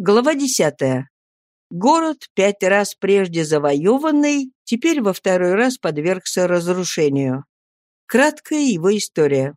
Глава 10. Город, пять раз прежде завоеванный, теперь во второй раз подвергся разрушению. Краткая его история.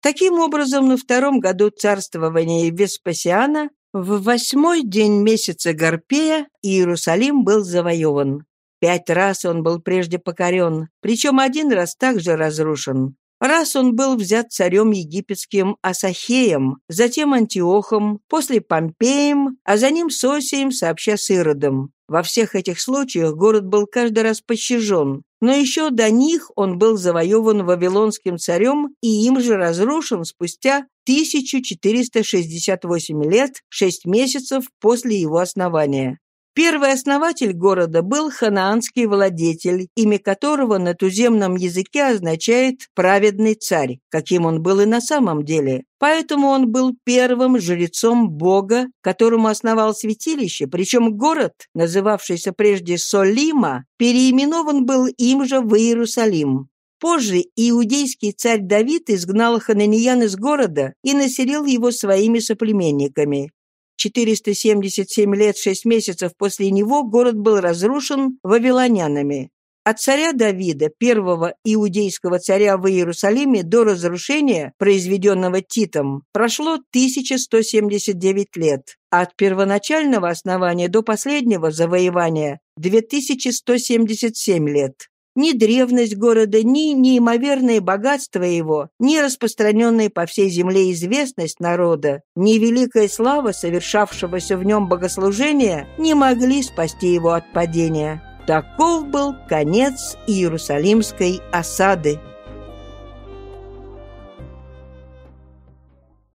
Таким образом, на втором году царствования Веспасиана, в восьмой день месяца Гарпея, Иерусалим был завоеван. Пять раз он был прежде покорен, причем один раз также разрушен. Раз он был взят царем египетским Асахеем, затем Антиохом, после Помпеем, а за ним Сосием сообща с Иродом. Во всех этих случаях город был каждый раз пощажен, но еще до них он был завоеван вавилонским царем и им же разрушен спустя 1468 лет, 6 месяцев после его основания. Первый основатель города был ханаанский владетель, имя которого на туземном языке означает «праведный царь», каким он был и на самом деле. Поэтому он был первым жрецом Бога, которому основал святилище, причем город, называвшийся прежде Солима, переименован был им же в Иерусалим. Позже иудейский царь Давид изгнал хананиян из города и населил его своими соплеменниками. 477 лет 6 месяцев после него город был разрушен вавилонянами. От царя Давида, первого иудейского царя в Иерусалиме, до разрушения, произведенного Титом, прошло 1179 лет, от первоначального основания до последнего завоевания – 2177 лет. Ни древность города, ни неимоверное богатство его, ни распространенная по всей земле известность народа, ни великая слава совершавшегося в нем богослужения не могли спасти его от падения. Таков был конец Иерусалимской осады.